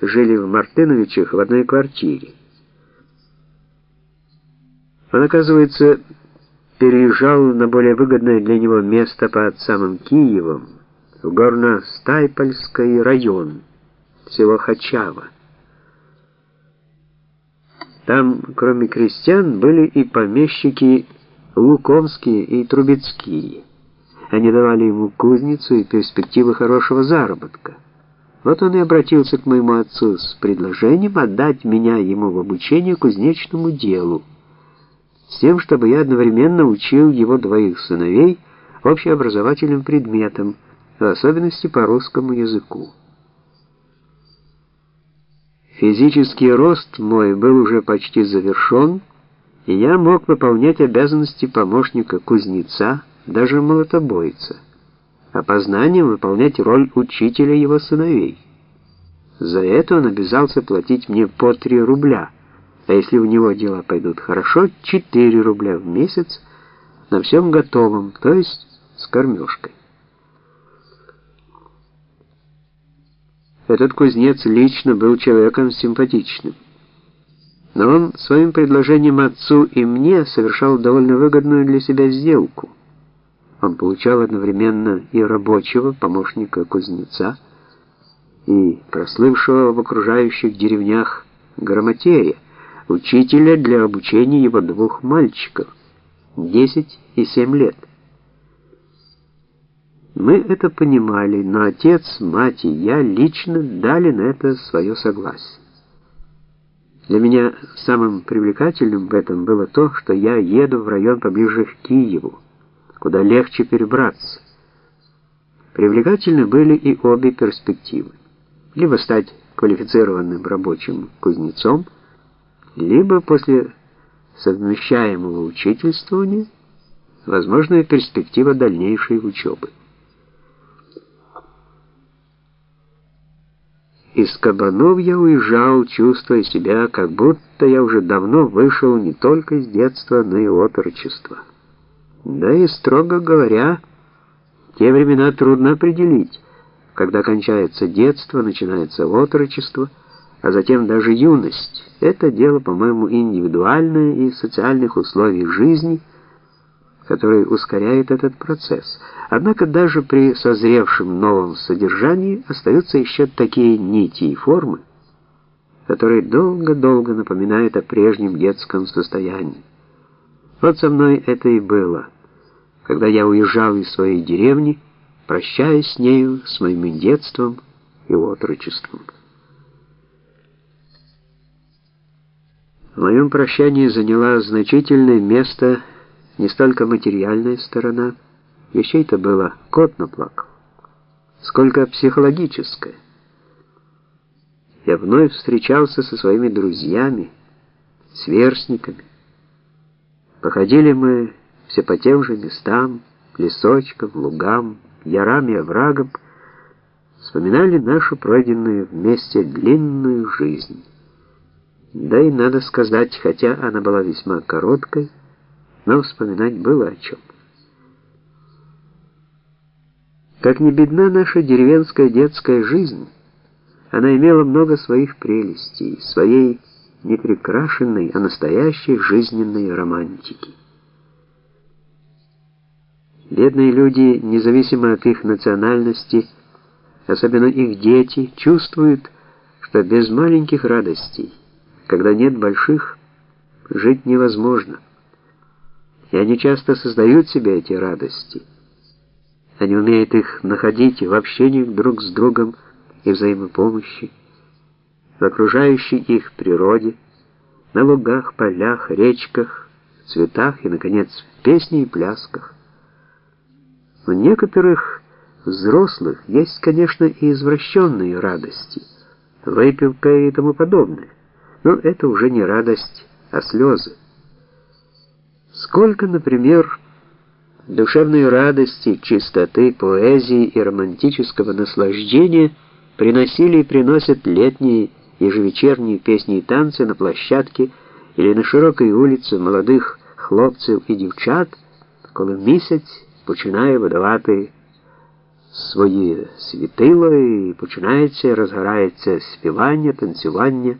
жили в Мартыновичах в одной квартире. Он, оказывается, переезжал на более выгодное для него место под самым Киевом, в Горно-Стайпольский район, село Хачава. Там, кроме крестьян, были и помещики Лукомские и Трубецкие. Они давали ему кузницу и перспективы хорошего заработка. Вот он и обратился к моему отцу с предложением отдать меня ему в обучение кузнечному делу, с тем, чтобы я одновременно учил его двоих сыновей общеобразовательным предметам, в особенности по русскому языку. Физический рост мой был уже почти завершен, и я мог выполнять обязанности помощника кузнеца, даже молотобойца, а по знаниям выполнять роль учителя его сыновей. За это он обязался платить мне по 3 рубля, а если у него дела пойдут хорошо, 4 рубля в месяц на всем готовом, то есть с кормежкой. Этот кузнец лично был человеком симпатичным. Но он своим предложением отцу и мне совершал довольно выгодную для себя сделку. Он получал одновременно и рабочего, помощника кузнеца, и прослывшего в окружающих деревнях грамотея, учителя для обучения его двух мальчиков, 10 и 7 лет. Мы это понимали, но отец, мать и я лично дали на это свое согласие. Для меня самым привлекательным в этом было то, что я еду в район поближе к Киеву, куда легче перебраться. Привлекательны были и обе перспективы. Либо стать квалифицированным рабочим кузнецом, либо после совмещаемого учительствования возможная перспектива дальнейшей учебы. Из кабанов я уезжал, чувствуя себя, как будто я уже давно вышел не только из детства, но и отрочества. Да и, строго говоря, те времена трудно определить, когда кончается детство, начинается отрочество, а затем даже юность. Это дело, по-моему, индивидуальное и социальных условий жизни, который ускоряет этот процесс. Однако даже при созревшем новом содержании остаются еще такие нити и формы, которые долго-долго напоминают о прежнем детском состоянии. Вот со мной это и было, когда я уезжал из своей деревни, прощаясь с нею, с моим детством и отрочеством. В моем прощании заняла значительное место не столько материальная сторона, еще это было кот наплакал, сколько психологическая. Я вновь встречался со своими друзьями, сверстниками. Походили мы все по тем же местам, лесочкам, лугам, ярам и оврагам, вспоминали нашу пройденную вместе длинную жизнь. Да и надо сказать, хотя она была весьма короткой, но вспоминать было о чем. Как не бедна наша деревенская детская жизнь, она имела много своих прелестей, своей не прикрашенной, а настоящей жизненной романтики. Бедные люди, независимо от их национальности, особенно их дети, чувствуют, что без маленьких радостей, когда нет больших, жить невозможно и они часто создают себе эти радости. Они умеют их находить в общении друг с другом и взаимопомощи, в окружающей их природе, на лугах, полях, речках, цветах и, наконец, в песне и плясках. У некоторых взрослых есть, конечно, и извращенные радости, выпивка и тому подобное, но это уже не радость, а слезы. Сколько, например, душевной радости, чистоты, поэзии и романтического наслаждения приносили и приносят летние ежевечерние песни и танцы на площадке или на широкой улице молодых хлопців і дівчат, коли місяць починає видавати свої світила і починається, розгорається співання, танцювання.